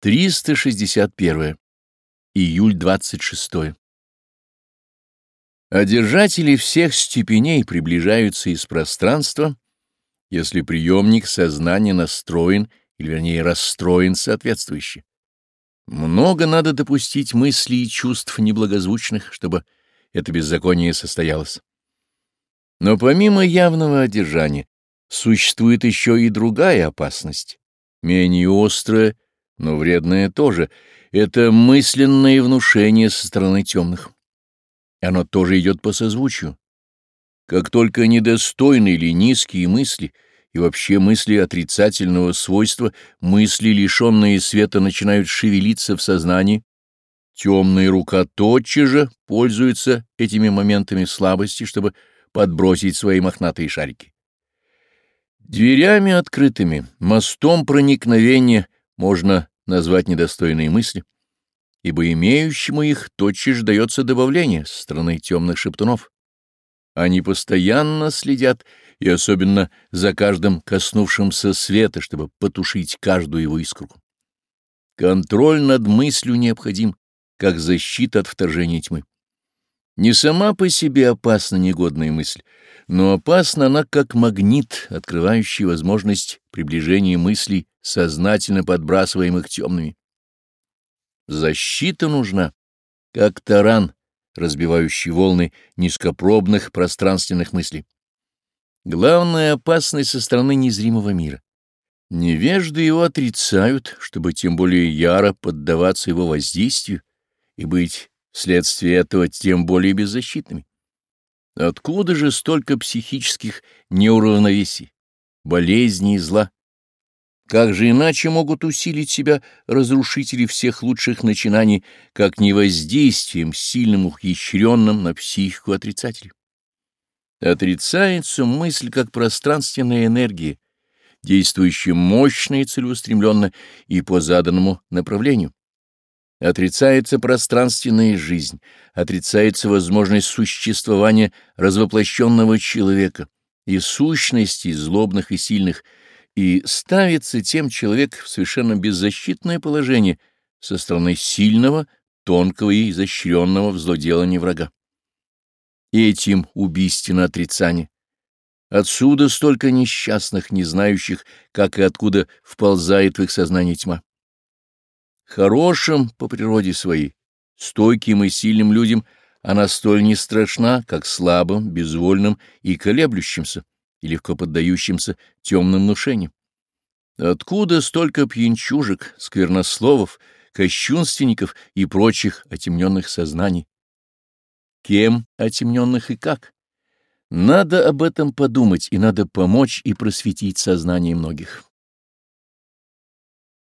361. Июль 26. -е. Одержатели всех степеней приближаются из пространства, если приемник сознания настроен, или вернее расстроен соответствующе. Много надо допустить мыслей и чувств неблагозвучных, чтобы это беззаконие состоялось. Но помимо явного одержания существует еще и другая опасность, менее острая, но вредное тоже. Это мысленное внушение со стороны темных. И оно тоже идет по созвучию. Как только недостойные или низкие мысли, и вообще мысли отрицательного свойства, мысли, лишенные света, начинают шевелиться в сознании, темная рука тотчас же пользуется этими моментами слабости, чтобы подбросить свои мохнатые шарики. Дверями открытыми, мостом проникновения — можно назвать недостойные мысли, ибо имеющему их тотчас дается добавление со стороны темных шептунов. Они постоянно следят, и особенно за каждым коснувшимся света, чтобы потушить каждую его искру. Контроль над мыслью необходим, как защита от вторжения тьмы. Не сама по себе опасна негодная мысль, но опасна она как магнит, открывающий возможность приближения мыслей, сознательно подбрасываемых темными. Защита нужна, как таран, разбивающий волны низкопробных пространственных мыслей. Главная опасность со стороны незримого мира. Невежды его отрицают, чтобы тем более яро поддаваться его воздействию и быть Вследствие этого тем более беззащитными. Откуда же столько психических неуравновесий, болезней и зла? Как же иначе могут усилить себя разрушители всех лучших начинаний, как не воздействием сильным ухищренным на психику отрицателя? Отрицается мысль как пространственная энергия, действующая мощно и целеустремленно и по заданному направлению. Отрицается пространственная жизнь, отрицается возможность существования развоплощенного человека и сущности злобных и сильных, и ставится тем человек в совершенно беззащитное положение со стороны сильного, тонкого и изощренного в злоделании врага. Этим убийственно отрицание. Отсюда столько несчастных, не знающих, как и откуда вползает в их сознание тьма хорошим по природе своей, стойким и сильным людям она столь не страшна, как слабым, безвольным и колеблющимся, и легко поддающимся темным внушениям. Откуда столько пьянчужек, сквернословов, кощунственников и прочих отемненных сознаний? Кем отемненных и как? Надо об этом подумать, и надо помочь и просветить сознание многих.